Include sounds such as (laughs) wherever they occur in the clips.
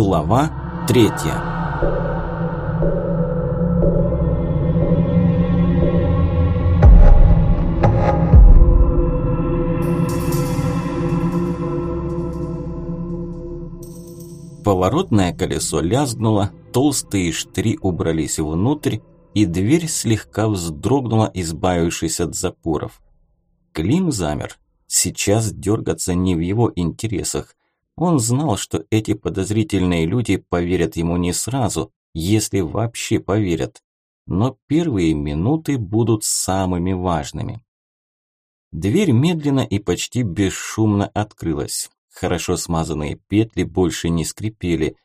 Глава третья Поворотное колесо лязгнуло, толстые штыри убрались внутрь, и дверь слегка вздрогнула, избавившись от запоров. Клим замер. Сейчас дергаться не в его интересах. Он знал, что эти подозрительные люди поверят ему не сразу, если вообще поверят. Но первые минуты будут самыми важными. Дверь медленно и почти бесшумно открылась. Хорошо смазанные петли больше не скрипели.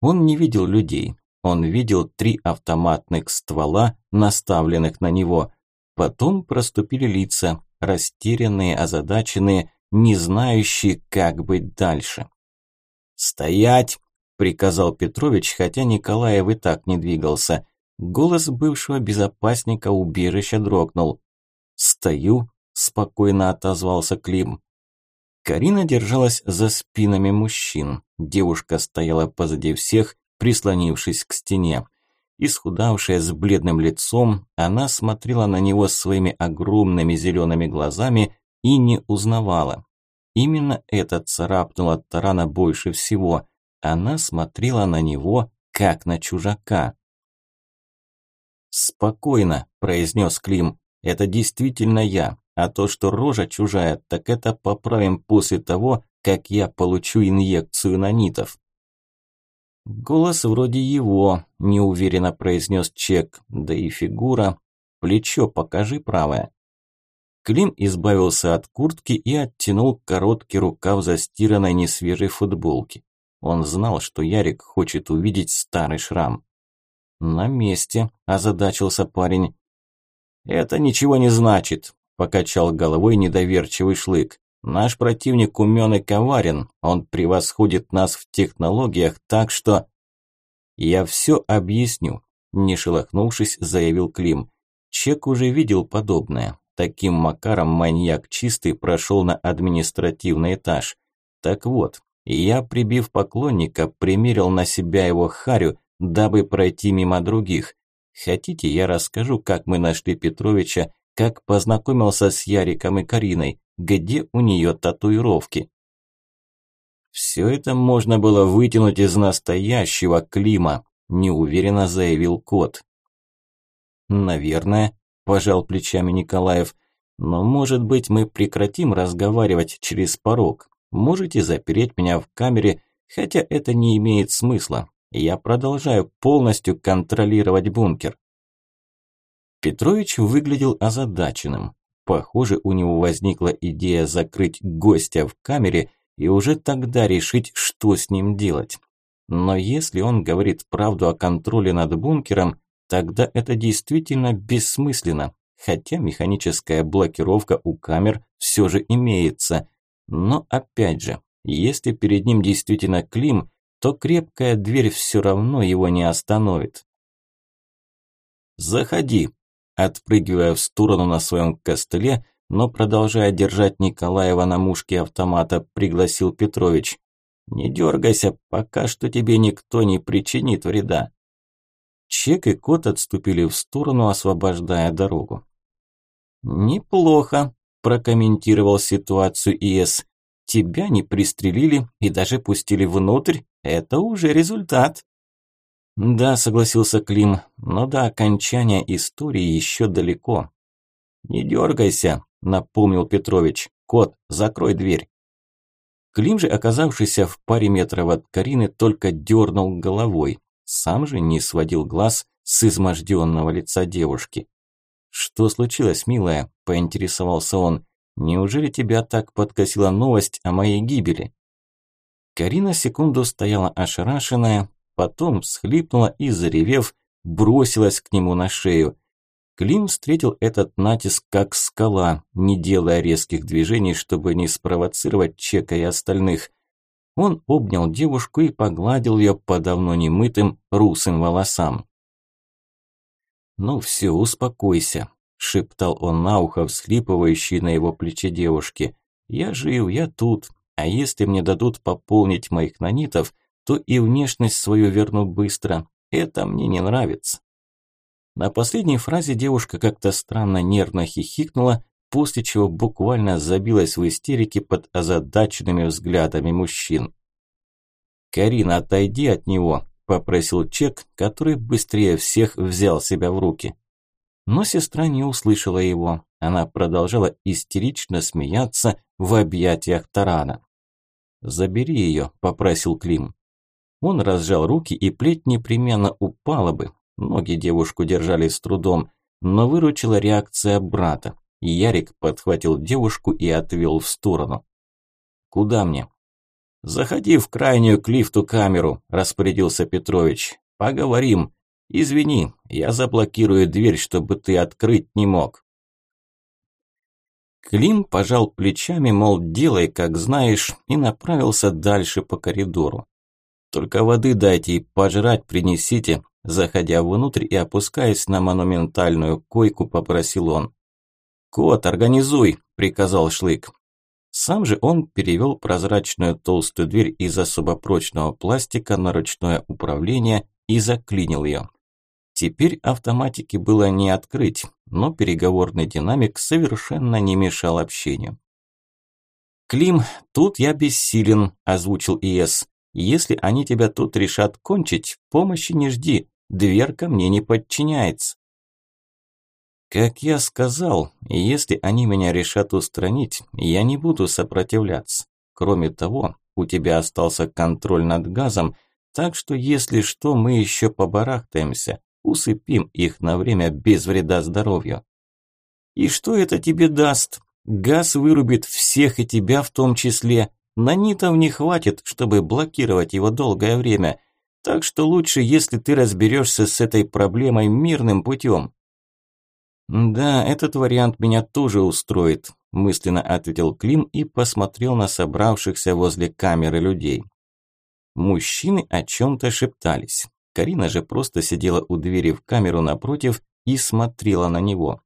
Он не видел людей. Он видел три автоматных ствола, наставленных на него. Потом проступили лица, растерянные, озадаченные, не знающие, как быть дальше. «Стоять!» – приказал Петрович, хотя Николаев и так не двигался. Голос бывшего безопасника убежища дрогнул. «Стою», – спокойно отозвался Клим. Карина держалась за спинами мужчин. Девушка стояла позади всех, прислонившись к стене. Исхудавшая с бледным лицом, она смотрела на него своими огромными зелеными глазами и не узнавала. Именно это царапнуло Тарана больше всего. Она смотрела на него, как на чужака. «Спокойно», – произнес Клим. «Это действительно я. А то, что рожа чужая, так это поправим после того, как я получу инъекцию нанитов». «Голос вроде его», – неуверенно произнес Чек. «Да и фигура. Плечо покажи правое». Клим избавился от куртки и оттянул короткий рукав застиранной несвежей футболки. Он знал, что Ярик хочет увидеть старый шрам. «На месте», – озадачился парень. «Это ничего не значит», – покачал головой недоверчивый шлык. «Наш противник умен и коварен, он превосходит нас в технологиях, так что...» «Я все объясню», – не шелохнувшись, заявил Клим. Чек уже видел подобное. Таким макаром маньяк чистый прошел на административный этаж. Так вот, я, прибив поклонника, примерил на себя его харю, дабы пройти мимо других. Хотите, я расскажу, как мы нашли Петровича, как познакомился с Яриком и Кариной, где у нее татуировки. Все это можно было вытянуть из настоящего Клима, неуверенно заявил кот. Наверное, пожал плечами Николаев. Но, может быть, мы прекратим разговаривать через порог. Можете запереть меня в камере, хотя это не имеет смысла. Я продолжаю полностью контролировать бункер. Петрович выглядел озадаченным. Похоже, у него возникла идея закрыть гостя в камере и уже тогда решить, что с ним делать. Но если он говорит правду о контроле над бункером, тогда это действительно бессмысленно, хотя механическая блокировка у камер все же имеется. Но опять же, если перед ним действительно Клим, то крепкая дверь все равно его не остановит. «Заходи», – отпрыгивая в сторону на своем костыле, но продолжая держать Николаева на мушке автомата, пригласил Петрович. «Не дергайся, пока что тебе никто не причинит вреда». Чек и кот отступили в сторону, освобождая дорогу. «Неплохо», – прокомментировал ситуацию ИС. «Тебя не пристрелили и даже пустили внутрь. Это уже результат». «Да», – согласился Клим, – «но до окончания истории еще далеко». «Не дергайся», – напомнил Петрович. «Кот, закрой дверь». Клим же, оказавшийся в паре метров от Карины, только дернул головой. Сам же не сводил глаз с изможденного лица девушки. «Что случилось, милая?» – поинтересовался он. «Неужели тебя так подкосила новость о моей гибели?» Карина секунду стояла ошарашенная, потом всхлипнула и, заревев, бросилась к нему на шею. Клим встретил этот натиск как скала, не делая резких движений, чтобы не спровоцировать Чека и остальных. Он обнял девушку и погладил ее по давно немытым русым волосам. «Ну все, успокойся», – шептал он на ухо, всхлипывающий на его плече девушки. «Я жив, я тут, а если мне дадут пополнить моих нанитов, то и внешность свою верну быстро. Это мне не нравится. На последней фразе девушка как-то странно нервно хихикнула, после чего буквально забилась в истерике под озадаченными взглядами мужчин. «Карина, отойди от него», – попросил Чек, который быстрее всех взял себя в руки. Но сестра не услышала его. Она продолжала истерично смеяться в объятиях Тарана. «Забери ее», – попросил Клим. Он разжал руки, и плеть непременно упала бы. Ноги девушку держали с трудом, но выручила реакция брата. Ярик подхватил девушку и отвел в сторону. «Куда мне?» «Заходи в крайнюю к лифту камеру», – распорядился Петрович. «Поговорим. Извини, я заблокирую дверь, чтобы ты открыть не мог». Клим пожал плечами, мол, делай, как знаешь, и направился дальше по коридору. «Только воды дайте и пожрать принесите», заходя внутрь и опускаясь на монументальную койку, попросил он. «Кот, организуй!» – приказал Шлык. Сам же он перевел прозрачную толстую дверь из особо прочного пластика на ручное управление и заклинил ее. Теперь автоматики было не открыть, но переговорный динамик совершенно не мешал общению. «Клим, тут я бессилен», – озвучил ИС. «Если они тебя тут решат кончить, помощи не жди, дверка мне не подчиняется». Как я сказал, если они меня решат устранить, я не буду сопротивляться. Кроме того, у тебя остался контроль над газом, так что если что, мы еще побарахтаемся, усыпим их на время без вреда здоровью. И что это тебе даст? Газ вырубит всех и тебя в том числе. Нанитов не хватит, чтобы блокировать его долгое время. Так что лучше, если ты разберешься с этой проблемой мирным путем. «Да, этот вариант меня тоже устроит», – мысленно ответил Клим и посмотрел на собравшихся возле камеры людей. Мужчины о чем-то шептались. Карина же просто сидела у двери в камеру напротив и смотрела на него.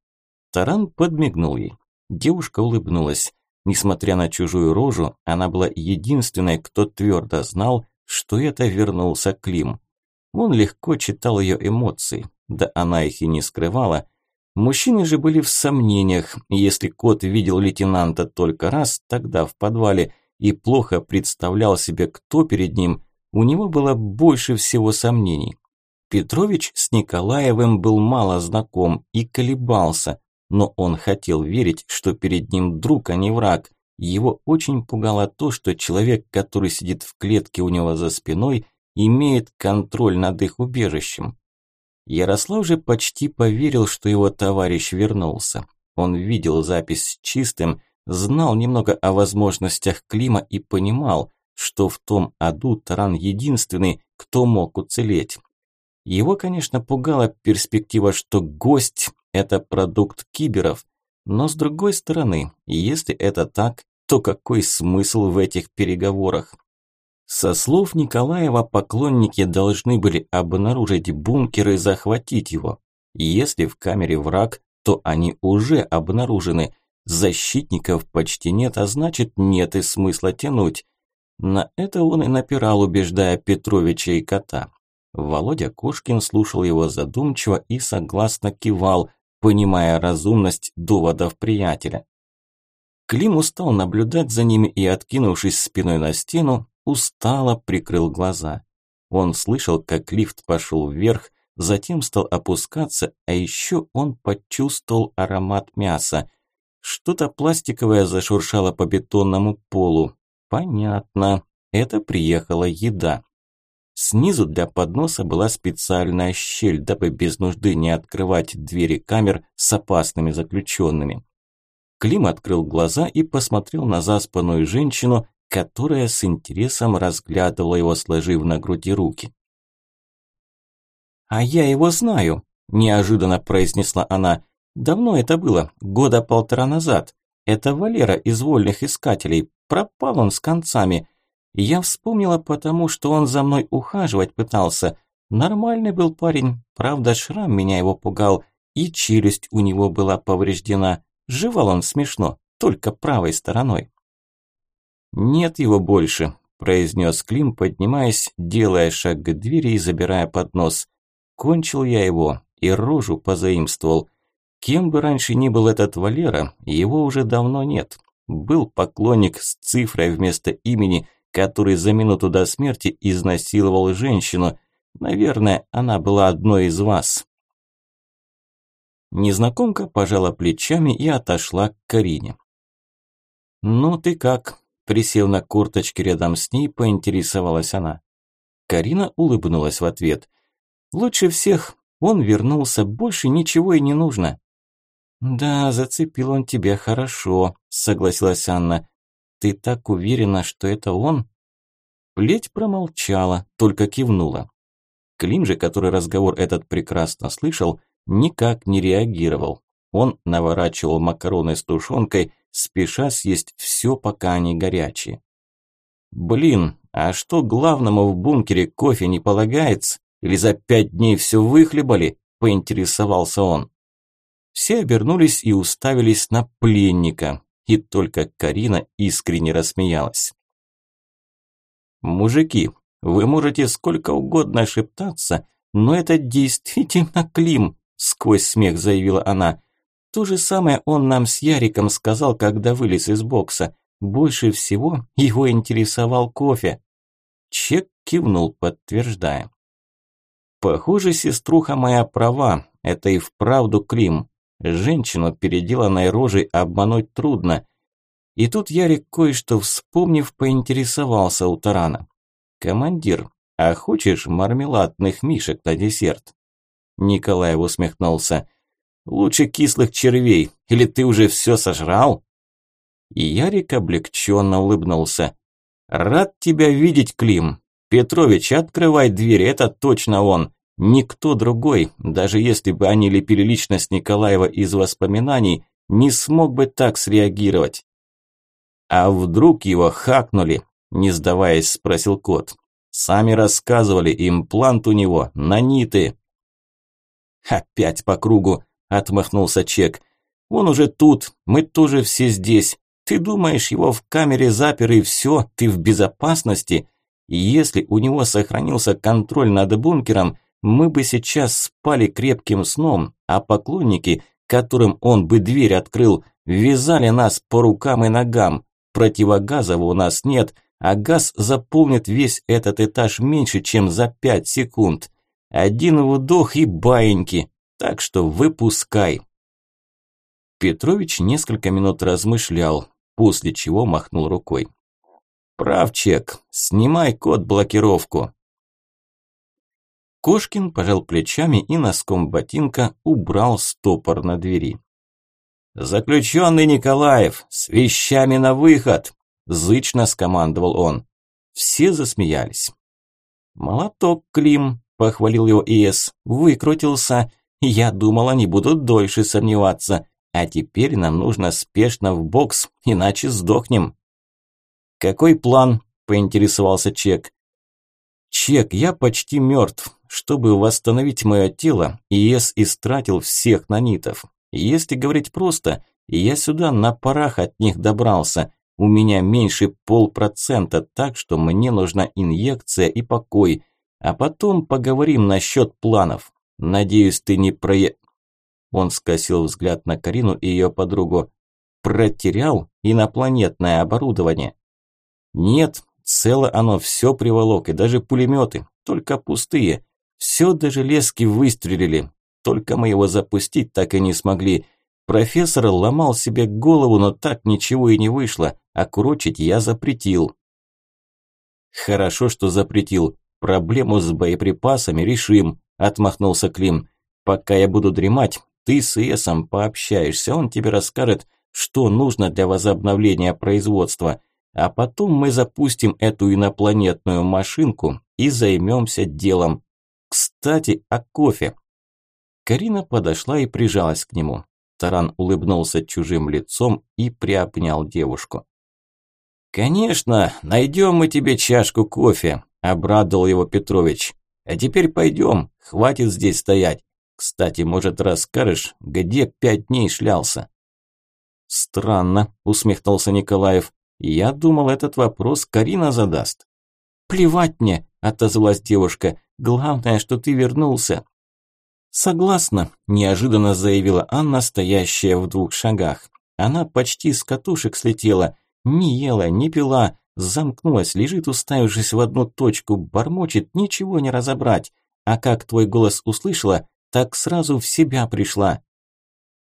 Таран подмигнул ей. Девушка улыбнулась. Несмотря на чужую рожу, она была единственной, кто твердо знал, что это вернулся Клим. Он легко читал ее эмоции, да она их и не скрывала – Мужчины же были в сомнениях. Если кот видел лейтенанта только раз, тогда в подвале, и плохо представлял себе, кто перед ним, у него было больше всего сомнений. Петрович с Николаевым был мало знаком и колебался, но он хотел верить, что перед ним друг, а не враг. Его очень пугало то, что человек, который сидит в клетке у него за спиной, имеет контроль над их убежищем. Ярослав же почти поверил, что его товарищ вернулся. Он видел запись чистым, знал немного о возможностях Клима и понимал, что в том аду Таран единственный, кто мог уцелеть. Его, конечно, пугала перспектива, что гость – это продукт киберов, но с другой стороны, если это так, то какой смысл в этих переговорах? Со слов Николаева, поклонники должны были обнаружить бункер и захватить его. Если в камере враг, то они уже обнаружены. Защитников почти нет, а значит нет и смысла тянуть. На это он и напирал, убеждая Петровича и кота. Володя Кошкин слушал его задумчиво и согласно кивал, понимая разумность доводов приятеля. Клим устал наблюдать за ними и, откинувшись спиной на стену, устало прикрыл глаза. Он слышал, как лифт пошел вверх, затем стал опускаться, а еще он почувствовал аромат мяса. Что-то пластиковое зашуршало по бетонному полу. Понятно, это приехала еда. Снизу для подноса была специальная щель, дабы без нужды не открывать двери камер с опасными заключенными. Клим открыл глаза и посмотрел на заспанную женщину, которая с интересом разглядывала его, сложив на груди руки. «А я его знаю», – неожиданно произнесла она. «Давно это было, года полтора назад. Это Валера из вольных искателей. Пропал он с концами. Я вспомнила потому, что он за мной ухаживать пытался. Нормальный был парень, правда шрам меня его пугал, и челюсть у него была повреждена. Жевал он смешно, только правой стороной. «Нет его больше», – произнес Клим, поднимаясь, делая шаг к двери и забирая поднос. Кончил я его и рожу позаимствовал. Кем бы раньше ни был этот Валера, его уже давно нет. Был поклонник с цифрой вместо имени, который за минуту до смерти изнасиловал женщину. Наверное, она была одной из вас. Незнакомка пожала плечами и отошла к Карине. «Ну ты как?» – присев на курточке рядом с ней, поинтересовалась она. Карина улыбнулась в ответ. «Лучше всех. Он вернулся, больше ничего и не нужно». «Да, зацепил он тебя хорошо», – согласилась Анна. «Ты так уверена, что это он?» Плеть промолчала, только кивнула. Клим же, который разговор этот прекрасно слышал, никак не реагировал. Он наворачивал макароны с тушенкой, спеша съесть все, пока они горячие. «Блин, а что главному в бункере кофе не полагается? Или за пять дней все выхлебали?» – поинтересовался он. Все обернулись и уставились на пленника, и только Карина искренне рассмеялась. «Мужики, вы можете сколько угодно шептаться, но это действительно Клим», – сквозь смех заявила она. «То же самое он нам с Яриком сказал, когда вылез из бокса. Больше всего его интересовал кофе». Чек кивнул, подтверждая. «Похоже, сеструха моя права, это и вправду Клим. Женщину, переделанной рожей, обмануть трудно. И тут Ярик, кое-что вспомнив, поинтересовался у Тарана. «Командир, а хочешь мармеладных мишек на десерт?» Николаев усмехнулся. «Лучше кислых червей, или ты уже все сожрал?» И Ярик облегченно улыбнулся. «Рад тебя видеть, Клим. Петрович, открывай дверь, это точно он. Никто другой, даже если бы они лепили личность Николаева из воспоминаний, не смог бы так среагировать. А вдруг его хакнули? Не сдаваясь, спросил кот. Сами рассказывали, имплант у него, наниты. Опять по кругу, отмахнулся Чек. Он уже тут, мы тоже все здесь. Ты думаешь, его в камере запер и все, ты в безопасности? Если у него сохранился контроль над бункером, мы бы сейчас спали крепким сном, а поклонники, которым он бы дверь открыл, вязали нас по рукам и ногам. Противогазов у нас нет, а газ заполнит весь этот этаж меньше, чем за пять секунд. Один вдох и баиньки, так что выпускай. Петрович несколько минут размышлял, после чего махнул рукой. «Прав, Чек, снимай код-блокировку». Кошкин пожал плечами и носком ботинка убрал стопор на двери. «Заключенный Николаев, с вещами на выход!» – зычно скомандовал он. Все засмеялись. «Молоток, Клим!» – похвалил его ИС. «Выкрутился. Я думал, они будут дольше сомневаться. А теперь нам нужно спешно в бокс, иначе сдохнем». «Какой план?» – поинтересовался Чек. «Чек, я почти мертв. Чтобы восстановить мое тело, ИС истратил всех нанитов. Если говорить просто, я сюда на парах от них добрался. У меня меньше полпроцента, так что мне нужна инъекция и покой. А потом поговорим насчет планов. Надеюсь, ты не прое...» Он скосил взгляд на Карину и ее подругу. «Протерял инопланетное оборудование?» «Нет, цело оно все приволок, и даже пулеметы, только пустые. Все до железки выстрелили, только мы его запустить так и не смогли. Профессор ломал себе голову, но так ничего и не вышло, а курочить я запретил. Хорошо, что запретил. Проблему с боеприпасами решим, отмахнулся Клим. Пока я буду дремать, ты с Эсом пообщаешься, он тебе расскажет, что нужно для возобновления производства. А потом мы запустим эту инопланетную машинку и займемся делом. Кстати, о кофе. Карина подошла и прижалась к нему. Таран улыбнулся чужим лицом и приобнял девушку. «Конечно, найдем мы тебе чашку кофе», – обрадовал его Петрович. «А теперь пойдем, хватит здесь стоять. Кстати, может, расскажешь, где пять дней шлялся?» «Странно», – усмехнулся Николаев. «Я думал, этот вопрос Карина задаст. Плевать мне, отозвалась девушка. Главное, что ты вернулся. Согласна, неожиданно заявила Анна, стоящая в двух шагах. Она почти с катушек слетела, не ела, не пила, замкнулась, лежит уставившись в одну точку, бормочет, ничего не разобрать. А как твой голос услышала, так сразу в себя пришла.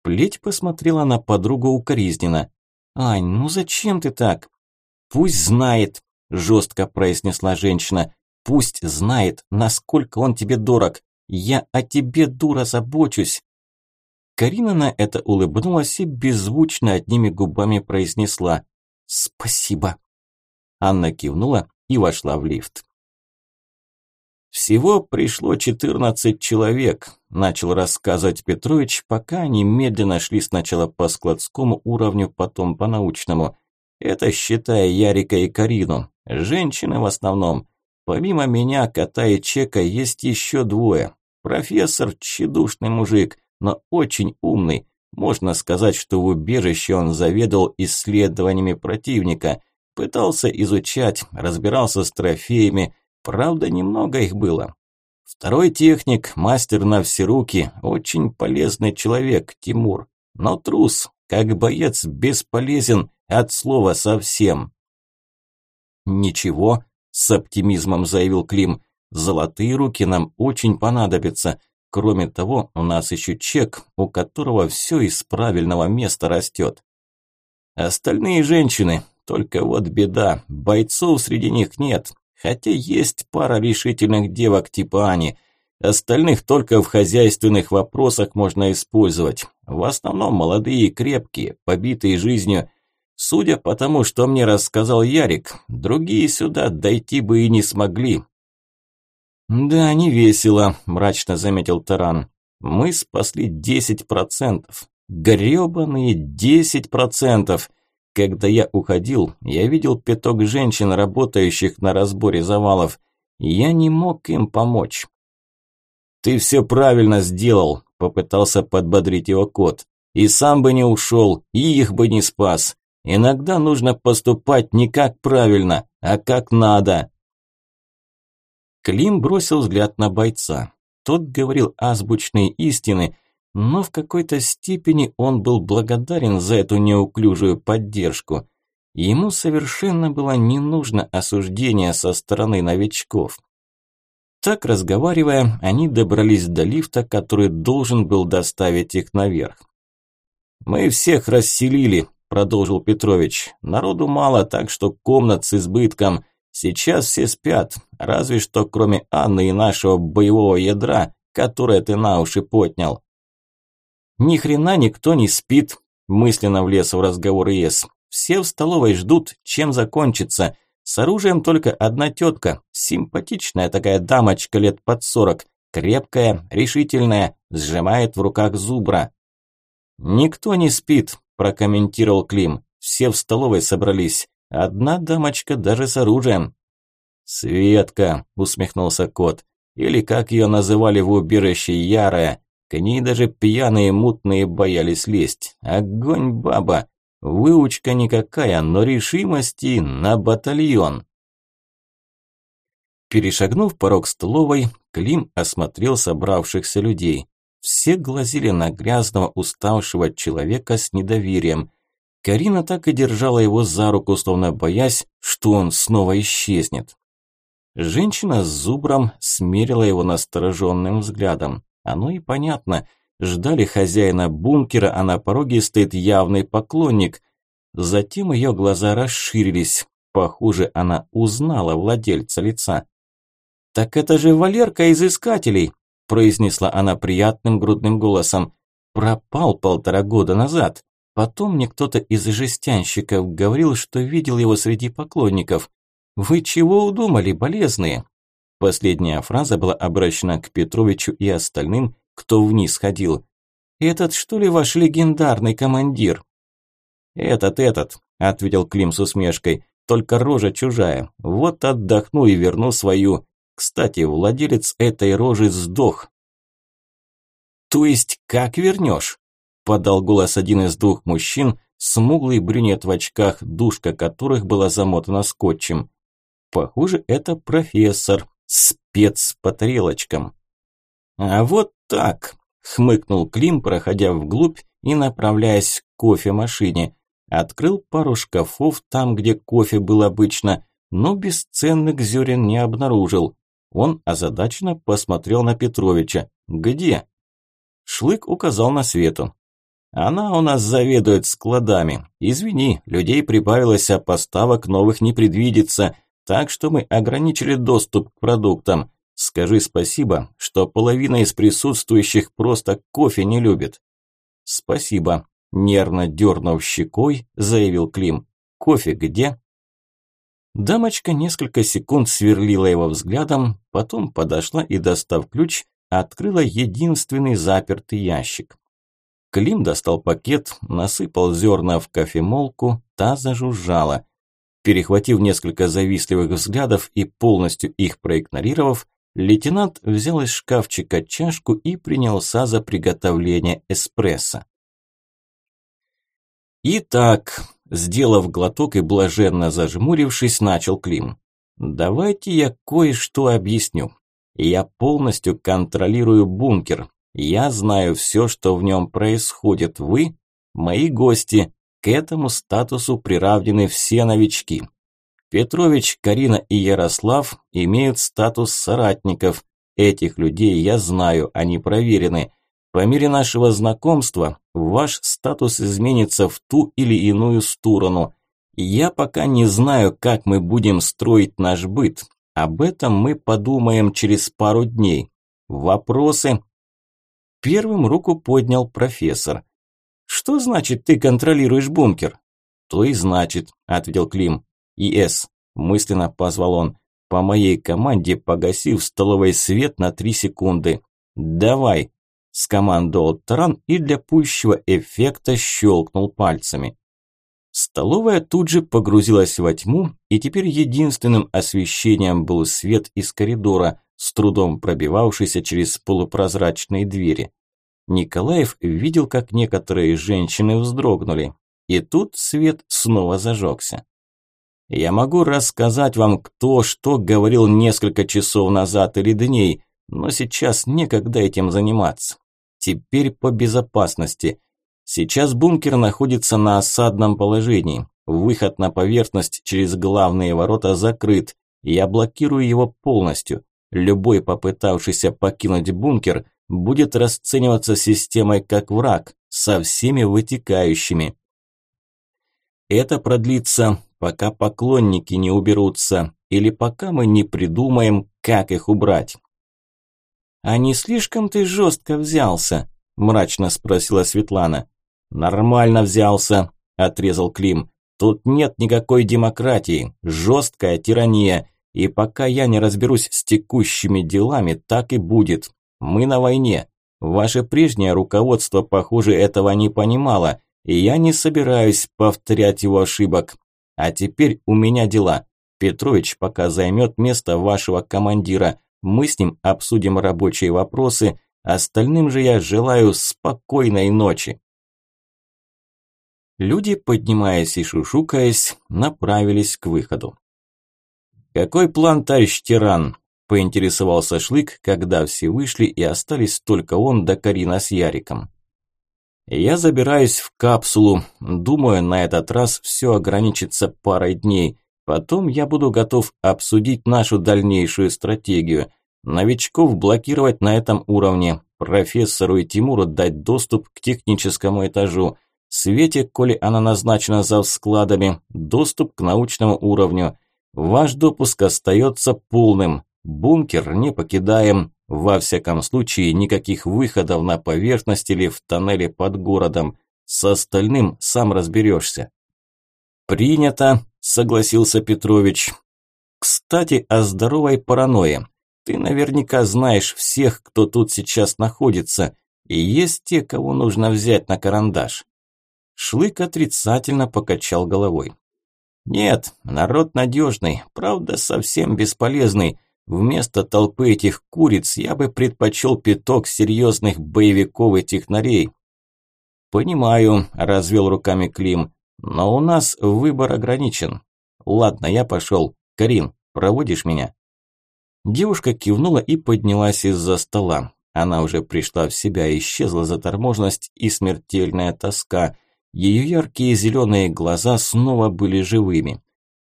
Плеть посмотрела на подругу укоризненно. «Ань, ну зачем ты так?» «Пусть знает», – жестко произнесла женщина. «Пусть знает, насколько он тебе дорог. Я о тебе, дура, забочусь». Карина на это улыбнулась и беззвучно одними губами произнесла «Спасибо». Анна кивнула и вошла в лифт. «Всего пришло 14 человек», – начал рассказывать Петрович, пока они медленно шли сначала по складскому уровню, потом по научному. Это считая Ярика и Карину. Женщины в основном. Помимо меня, кота и Чека, есть еще двое. Профессор – тщедушный мужик, но очень умный. Можно сказать, что в убежище он заведовал исследованиями противника. Пытался изучать, разбирался с трофеями – Правда, немного их было. Второй техник, мастер на все руки, очень полезный человек, Тимур. Но трус, как боец, бесполезен от слова совсем. «Ничего», – с оптимизмом заявил Клим, – «золотые руки нам очень понадобятся. Кроме того, у нас еще чек, у которого все из правильного места растет. Остальные женщины, только вот беда, бойцов среди них нет, Хотя есть пара решительных девок типа Ани. Остальных только в хозяйственных вопросах можно использовать. В основном молодые и крепкие, побитые жизнью. Судя по тому, что мне рассказал Ярик, другие сюда дойти бы и не смогли. «Да, не весело», – мрачно заметил Таран. «Мы спасли 10%. Грёбаные 10%. Когда я уходил, я видел пяток женщин, работающих на разборе завалов. Я не мог им помочь. «Ты все правильно сделал», – попытался подбодрить его кот. «И сам бы не ушел, и их бы не спас. Иногда нужно поступать не как правильно, а как надо». Клим бросил взгляд на бойца. Тот говорил азбучные истины – но в какой-то степени он был благодарен за эту неуклюжую поддержку. Ему совершенно было не нужно осуждение со стороны новичков. Так разговаривая, они добрались до лифта, который должен был доставить их наверх. «Мы всех расселили», – продолжил Петрович. «Народу мало, так что комнат с избытком. Сейчас все спят, разве что кроме Анны и нашего боевого ядра, которое ты на уши поднял. Ни хрена никто не спит, мысленно влез в разговор ЕС. Все в столовой ждут, чем закончится. С оружием только одна тетка, симпатичная такая дамочка лет под сорок, крепкая, решительная, сжимает в руках зубра. «Никто не спит», – прокомментировал Клим. «Все в столовой собрались. Одна дамочка даже с оружием». «Светка», – усмехнулся кот. «Или как ее называли в убежище Ярая. К ней даже пьяные мутные боялись лезть. Огонь, баба! Выучка никакая, но решимости на батальон. Перешагнув порог столовой, Клим осмотрел собравшихся людей. Все глазели на грязного, уставшего человека с недоверием. Карина так и держала его за руку, словно боясь, что он снова исчезнет. Женщина с зубром смерила его настороженным взглядом. Оно и понятно. Ждали хозяина бункера, а на пороге стоит явный поклонник. Затем ее глаза расширились. Похоже, она узнала владельца лица. «Так это же Валерка из Искателей!» произнесла она приятным грудным голосом. «Пропал полтора года назад. Потом мне кто-то из жестянщиков говорил, что видел его среди поклонников. Вы чего удумали, болезные?» Последняя фраза была обращена к Петровичу и остальным, кто вниз ходил. «Этот что ли ваш легендарный командир?» «Этот, этот», – ответил Клим с усмешкой, – «только рожа чужая. Вот отдохну и верну свою. Кстати, владелец этой рожи сдох». «То есть как вернешь?» – подал голос один из двух мужчин, смуглый брюнет в очках, душка которых была замотана скотчем. Похоже, это профессор, спец по тарелочкам. А вот так, хмыкнул Клим, проходя вглубь и направляясь к кофемашине. Открыл пару шкафов там, где кофе был обычно, но бесценных зерен не обнаружил. Он озадаченно посмотрел на Петровича. «Где?» Шлык указал на Свету. «Она у нас заведует складами. Извини, людей прибавилось, а поставок новых не предвидится, так что мы ограничили доступ к продуктам. Скажи спасибо, что половина из присутствующих просто кофе не любит». «Спасибо», – нервно дернув щекой, заявил Клим. «Кофе где?» Дамочка несколько секунд сверлила его взглядом, потом подошла и, достав ключ, открыла единственный запертый ящик. Клим достал пакет, насыпал зерна в кофемолку, та зажужжала. Перехватив несколько завистливых взглядов и полностью их проигнорировав, лейтенант взял из шкафчика чашку и принялся за приготовление эспрессо. Итак, сделав глоток и блаженно зажмурившись, начал Клим. Давайте я кое-что объясню. Я полностью контролирую бункер. Я знаю все, что в нем происходит. Вы, мои гости, к этому статусу приравнены все новички. Петрович, Карина и Ярослав имеют статус соратников. Этих людей я знаю, они проверены. По мере нашего знакомства ваш статус изменится в ту или иную сторону. Я пока не знаю, как мы будем строить наш быт. Об этом мы подумаем через пару дней. Вопросы? Первым руку поднял профессор. Что значит ты контролируешь бункер? То и значит, ответил Клим. ИС, мысленно позвал он. По моей команде погаси в столовой свет на три секунды. Давай, скомандовал Таран и для пущего эффекта щелкнул пальцами. Столовая тут же погрузилась во тьму, и теперь единственным освещением был свет из коридора, с трудом пробивавшийся через полупрозрачные двери. Николаев видел, как некоторые женщины вздрогнули, и тут свет снова зажегся. Я могу рассказать вам, кто что говорил несколько часов назад или дней, но сейчас некогда этим заниматься. Теперь по безопасности. Сейчас бункер находится на осадном положении. Выход на поверхность через главные ворота закрыт. Я блокирую его полностью. Любой попытавшийся покинуть бункер будет расцениваться системой как враг, со всеми вытекающими. Это продлится, пока поклонники не уберутся, или пока мы не придумаем, как их убрать. «А не слишком ты жестко взялся?» – мрачно спросила Светлана. «Нормально взялся», – отрезал Клим. «Тут нет никакой демократии, жесткая тирания, и пока я не разберусь с текущими делами, так и будет. Мы на войне. Ваше прежнее руководство, похоже, этого не понимало, и я не собираюсь повторять его ошибок. А теперь у меня дела. Петрович пока займет место вашего командира. Мы с ним обсудим рабочие вопросы, остальным же я желаю спокойной ночи. Люди, поднимаясь и шушукаясь, направились к выходу. «Какой план, товарищ тиран?» – поинтересовался Шлык, когда все вышли и остались только он да Карина с Яриком. «Я забираюсь в капсулу. Думаю, на этот раз все ограничится парой дней. Потом я буду готов обсудить нашу дальнейшую стратегию. Новичков блокировать на этом уровне, профессору и Тимуру дать доступ к техническому этажу. Свете, коли она назначена за складами, доступ к научному уровню. Ваш допуск остается полным. Бункер не покидаем. Во всяком случае, никаких выходов на поверхность или в тоннеле под городом. С остальным сам разберешься. Принято, согласился Петрович. Кстати, о здоровой паранойе. Ты наверняка знаешь всех, кто тут сейчас находится, и есть те, кого нужно взять на карандаш. Шлык отрицательно покачал головой. Нет, народ надежный, правда совсем бесполезный. Вместо толпы этих куриц я бы предпочел пяток серьезных боевиков и технарей. Понимаю, развел руками Клим. Но у нас выбор ограничен. Ладно, я пошел. Карин, Проводишь меня?» Девушка кивнула и поднялась из-за стола. Она уже пришла в себя, исчезла заторможенность и смертельная тоска. Ее яркие зеленые глаза снова были живыми.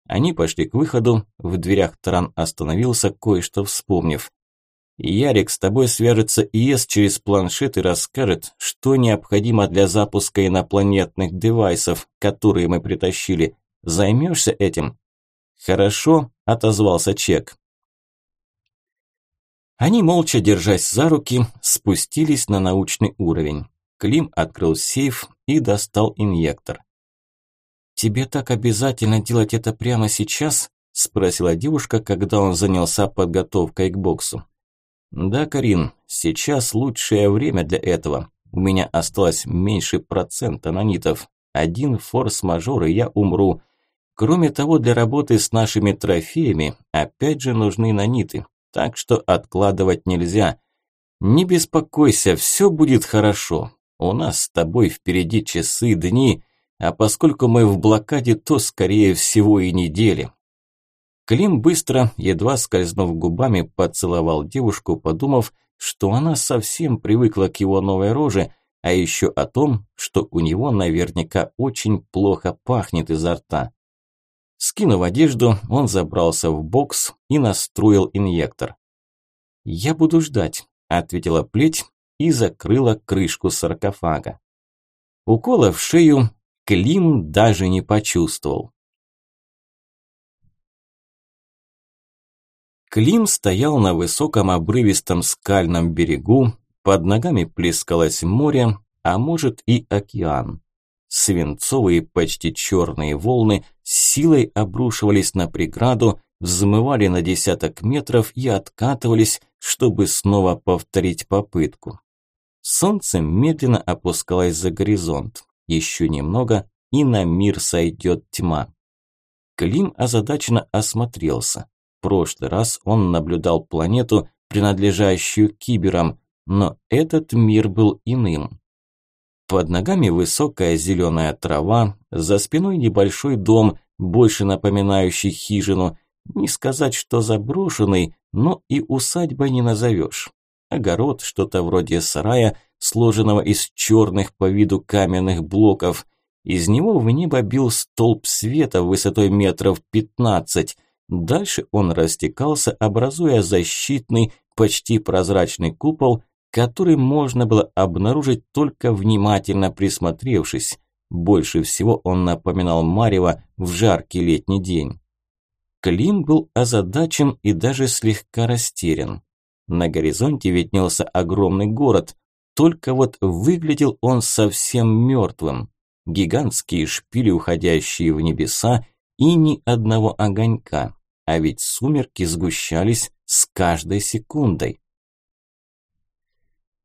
Они пошли к выходу, в дверях Таран остановился, кое-что вспомнив. «Ярик, с тобой свяжется ИС через планшет и расскажет, что необходимо для запуска инопланетных девайсов, которые мы притащили. Займешься этим?» «Хорошо», – отозвался Чек. Они, молча держась за руки, спустились на научный уровень. Клим открыл сейф и достал инъектор. «Тебе так обязательно делать это прямо сейчас?» – спросила девушка, когда он занялся подготовкой к боксу. «Да, Карин, сейчас лучшее время для этого. У меня осталось меньше процента нанитов. Один форс-мажор, и я умру. Кроме того, для работы с нашими трофеями опять же нужны наниты, так что откладывать нельзя. Не беспокойся, все будет хорошо. У нас с тобой впереди часы, дни, а поскольку мы в блокаде, то скорее всего и недели. Клим быстро, едва скользнув губами, поцеловал девушку, подумав, что она совсем привыкла к его новой роже, а еще о том, что у него наверняка очень плохо пахнет изо рта. Скинув одежду, он забрался в бокс и настроил инъектор. «Я буду ждать», – ответила плеть и закрыла крышку саркофага. Укола в шею Клим даже не почувствовал. Клим стоял на высоком обрывистом скальном берегу, под ногами плескалось море, а может и океан. Свинцовые, почти черные волны силой обрушивались на преграду, взмывали на десяток метров и откатывались, чтобы снова повторить попытку. Солнце медленно опускалось за горизонт. Еще немного, и на мир сойдет тьма. Клим озадаченно осмотрелся прошлый раз он наблюдал планету, принадлежащую киберам, но этот мир был иным. Под ногами высокая зеленая трава, за спиной небольшой дом, больше напоминающий хижину. Не сказать, что заброшенный, но и усадьбой не назовешь. Огород, что-то вроде сарая, сложенного из черных по виду каменных блоков. Из него в небо бил столб света высотой метров пятнадцать – Дальше он растекался, образуя защитный, почти прозрачный купол, который можно было обнаружить только внимательно присмотревшись. Больше всего он напоминал Марева в жаркий летний день. Клим был озадачен и даже слегка растерян. На горизонте виднелся огромный город, только вот выглядел он совсем мертвым. Гигантские шпили, уходящие в небеса, и ни одного огонька, а ведь сумерки сгущались с каждой секундой.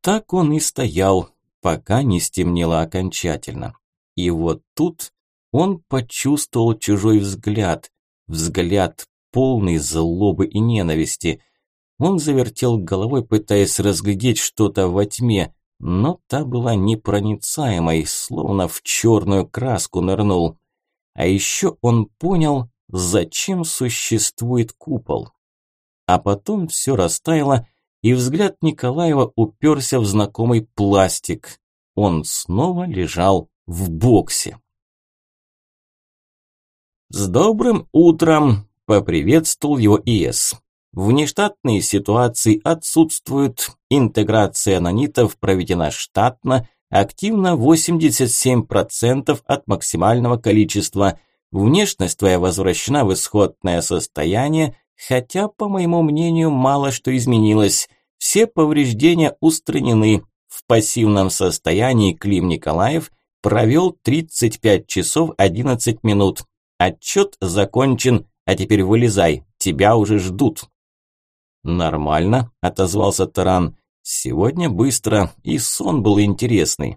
Так он и стоял, пока не стемнело окончательно. И вот тут он почувствовал чужой взгляд, взгляд полный злобы и ненависти. Он завертел головой, пытаясь разглядеть что-то во тьме, но та была непроницаемой, словно в черную краску нырнул. А еще он понял, зачем существует купол. А потом все растаяло, и взгляд Николаева уперся в знакомый пластик. Он снова лежал в боксе. «С добрым утром!» – поприветствовал его ИС. Внештатные ситуации отсутствуют, интеграция нанитов проведена штатно, Активно 87% от максимального количества. Внешность твоя возвращена в исходное состояние, хотя, по моему мнению, мало что изменилось. Все повреждения устранены. В пассивном состоянии Клим Николаев провел 35 часов 11 минут. Отчет закончен, а теперь вылезай, тебя уже ждут. «Нормально», – отозвался Таран. Сегодня быстро, и сон был интересный.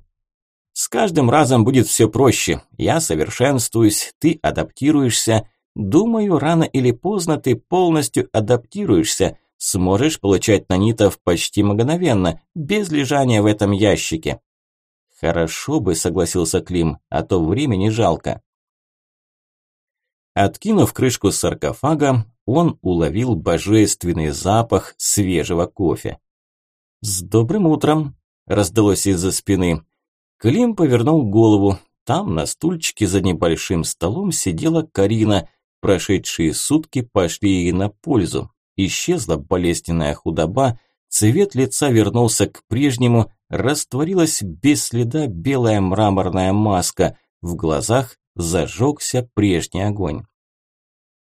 С каждым разом будет все проще. Я совершенствуюсь, ты адаптируешься. Думаю, рано или поздно ты полностью адаптируешься, сможешь получать нанитов почти мгновенно, без лежания в этом ящике. Хорошо бы, согласился Клим, а то времени жалко. Откинув крышку саркофага, он уловил божественный запах свежего кофе. «С добрым утром!» – раздалось из-за спины. Клим повернул голову. Там на стульчике за небольшим столом сидела Карина. Прошедшие сутки пошли ей на пользу. Исчезла болезненная худоба, цвет лица вернулся к прежнему, растворилась без следа белая мраморная маска, в глазах зажегся прежний огонь.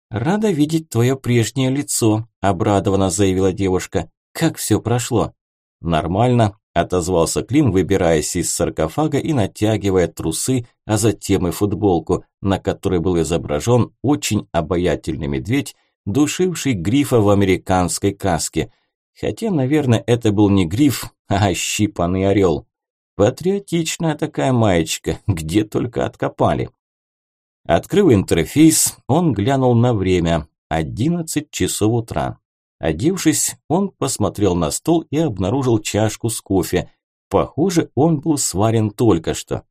«Рада видеть твое прежнее лицо», – обрадованно заявила девушка. «Как все прошло?» «Нормально», – отозвался Клим, выбираясь из саркофага и натягивая трусы, а затем и футболку, на которой был изображен очень обаятельный медведь, душивший грифа в американской каске. Хотя, наверное, это был не гриф, а щипанный орел. Патриотичная такая маечка, где только откопали. Открыв интерфейс, он глянул на время – 11 часов утра. Одевшись, он посмотрел на стол и обнаружил чашку с кофе. Похоже, он был сварен только что.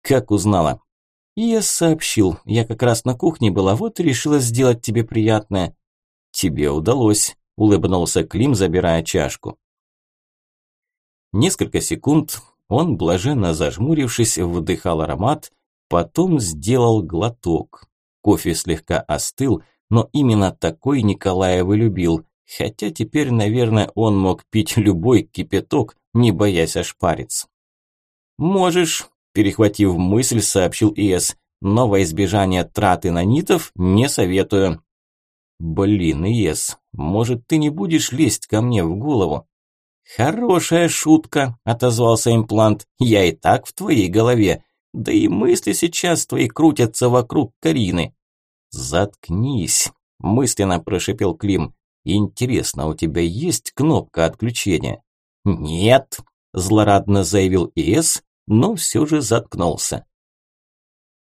Как узнала? я сообщил, я как раз на кухне была, вот и решила сделать тебе приятное. Тебе удалось, улыбнулся Клим, забирая чашку. Несколько секунд он, блаженно зажмурившись, вдыхал аромат, потом сделал глоток. Кофе слегка остыл, но именно такой Николаев и любил, хотя теперь, наверное, он мог пить (laughs) любой кипяток, не боясь ошпариться. «Можешь», – перехватив мысль, сообщил ИС, «но во избежание траты нанитов не советую». «Блин, ИС, может, ты не будешь лезть ко мне в голову?» «Хорошая шутка», – отозвался имплант, – «я и так в твоей голове, да и мысли сейчас твои крутятся вокруг Карины». «Заткнись», – мысленно прошипел Клим. Интересно, у тебя есть кнопка отключения? Нет, злорадно заявил ИС, но все же заткнулся.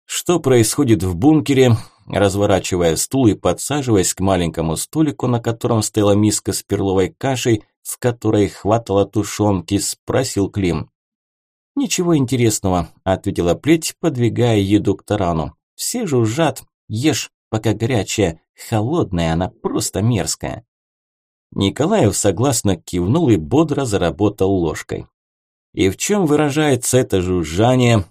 Что происходит в бункере? Разворачивая стул и подсаживаясь к маленькому столику, на котором стояла миска с перловой кашей, в которой хватало тушенки, спросил Клим. «Ничего интересного», – ответила плеть, подвигая еду к тарану. «Все жужжат. Ешь, пока горячая. Холодная она, просто мерзкая». Николаев согласно кивнул и бодро заработал ложкой. И в чем выражается это жужжание?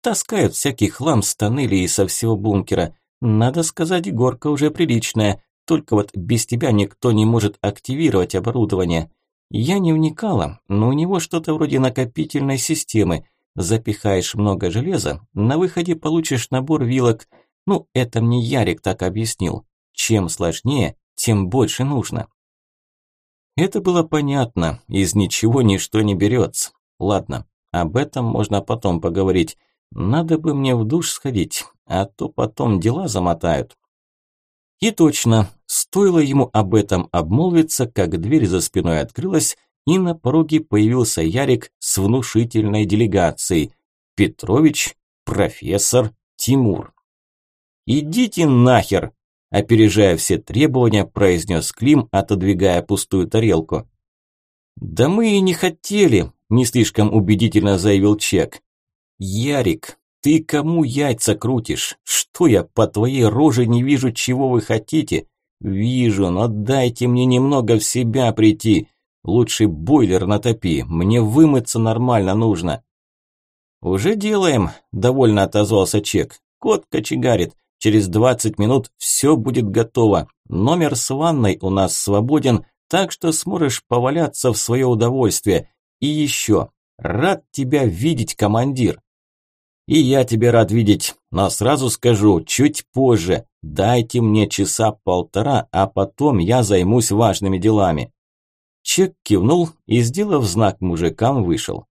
Таскают всякий хлам с тоннелей и со всего бункера. Надо сказать, горка уже приличная, только вот без тебя никто не может активировать оборудование. Я не вникала, но у него что-то вроде накопительной системы. Запихаешь много железа, на выходе получишь набор вилок. Ну, это мне Ярик так объяснил. Чем сложнее, тем больше нужно. Это было понятно, из ничего ничто не берется. Ладно, об этом можно потом поговорить. Надо бы мне в душ сходить, а то потом дела замотают. И точно, стоило ему об этом обмолвиться, как дверь за спиной открылась, и на пороге появился Ярик с внушительной делегацией. Петрович, профессор, Тимур. «Идите нахер!» Опережая все требования, произнес Клим, отодвигая пустую тарелку. «Да мы и не хотели», – не слишком убедительно заявил Чек. «Ярик, ты кому яйца крутишь? Что я по твоей роже не вижу, чего вы хотите? Вижу, но дайте мне немного в себя прийти. Лучше бойлер натопи, мне вымыться нормально нужно». «Уже делаем», – довольно отозвался Чек. «Кот кочегарит. Через 20 минут все будет готово. Номер с ванной у нас свободен, так что сможешь поваляться в свое удовольствие. И еще, рад тебя видеть, командир. И я тебя рад видеть, но сразу скажу, чуть позже. Дайте мне часа полтора, а потом я займусь важными делами. Чек кивнул и, сделав знак мужикам, вышел.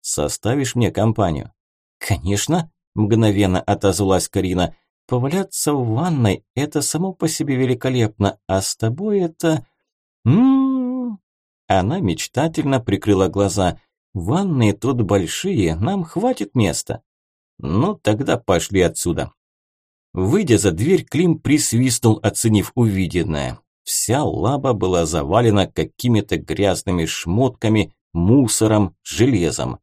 «Составишь мне компанию?» «Конечно», – мгновенно отозвалась Карина. Поваляться в ванной – это само по себе великолепно, а с тобой это... М-м-м. Она мечтательно прикрыла глаза. Ванные тут большие, нам хватит места. Ну, тогда пошли отсюда. Выйдя за дверь, Клим присвистнул, оценив увиденное. Вся лаба была завалена какими-то грязными шмотками, мусором, железом.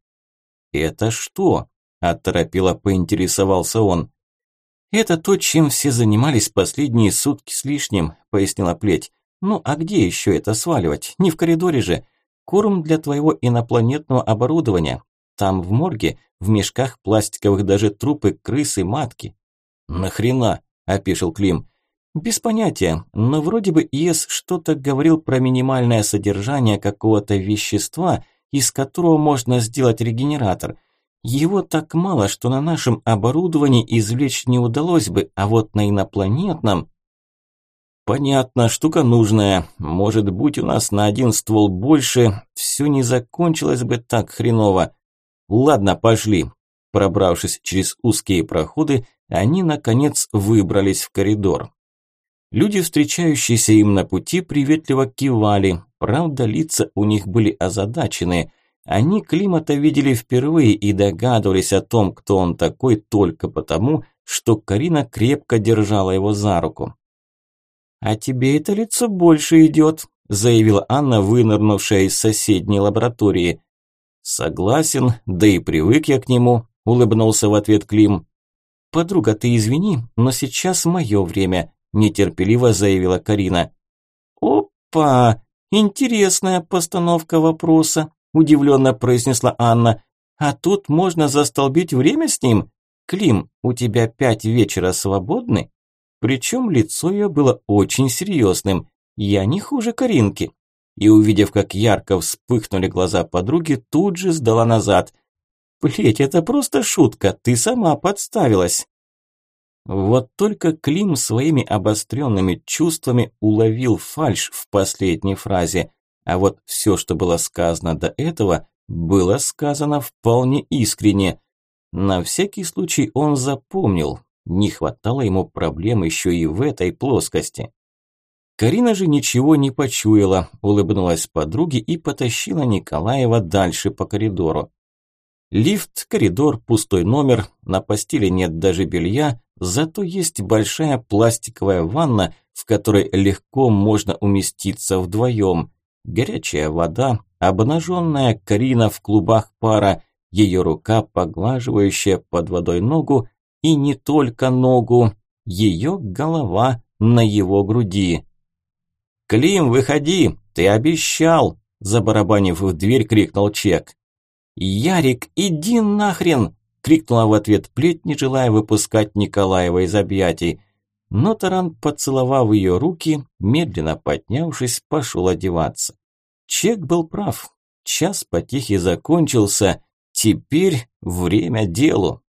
«Это что?» – оторопело поинтересовался он. «Это то, чем все занимались последние сутки с лишним», – пояснила плеть. «Ну а где еще это сваливать? Не в коридоре же. Корм для твоего инопланетного оборудования. Там в морге, в мешках пластиковых даже трупы крысы матки». «Нахрена?» – опешил Клим. «Без понятия, но вроде бы ИС что-то говорил про минимальное содержание какого-то вещества, из которого можно сделать регенератор – его так мало, что на нашем оборудовании извлечь не удалось бы, а вот на инопланетном... Понятно, штука нужная. Может быть, у нас на один ствол больше, все не закончилось бы так хреново. Ладно, пошли. Пробравшись через узкие проходы, они, наконец, выбрались в коридор. Люди, встречающиеся им на пути, приветливо кивали, правда, лица у них были озадаченные – они Климата видели впервые и догадывались о том, кто он такой, только потому, что Карина крепко держала его за руку. «А тебе это лицо больше идет», – заявила Анна, вынырнувшая из соседней лаборатории. «Согласен, да и привык я к нему», – улыбнулся в ответ Клим. «Подруга, ты извини, но сейчас мое время», – нетерпеливо заявила Карина. «Опа! Интересная постановка вопроса», удивленно произнесла Анна. А тут можно застолбить время с ним? Клим, у тебя пять вечера свободны? Причем лицо ее было очень серьезным. Я не хуже Каринки. И увидев, как ярко вспыхнули глаза подруги, тут же сдала назад. Плеть, это просто шутка, ты сама подставилась. Вот только Клим своими обостренными чувствами уловил фальшь в последней фразе. А вот все, что было сказано до этого, было сказано вполне искренне. На всякий случай он запомнил, не хватало ему проблем еще и в этой плоскости. Карина же ничего не почуяла, улыбнулась подруге и потащила Николаева дальше по коридору. Лифт, коридор, пустой номер, на постели нет даже белья, зато есть большая пластиковая ванна, в которой легко можно уместиться вдвоем горячая вода, обнаженная Карина в клубах пара, ее рука, поглаживающая под водой ногу, и не только ногу, ее голова на его груди. «Клим, выходи! Ты обещал!» Забарабанив в дверь, крикнул Чек. «Ярик, иди нахрен!» крикнула в ответ плеть, не желая выпускать Николаева из объятий. Но Таран, поцеловав ее руки, медленно поднявшись, пошел одеваться. Чек был прав. Час потихи закончился. Теперь время делу.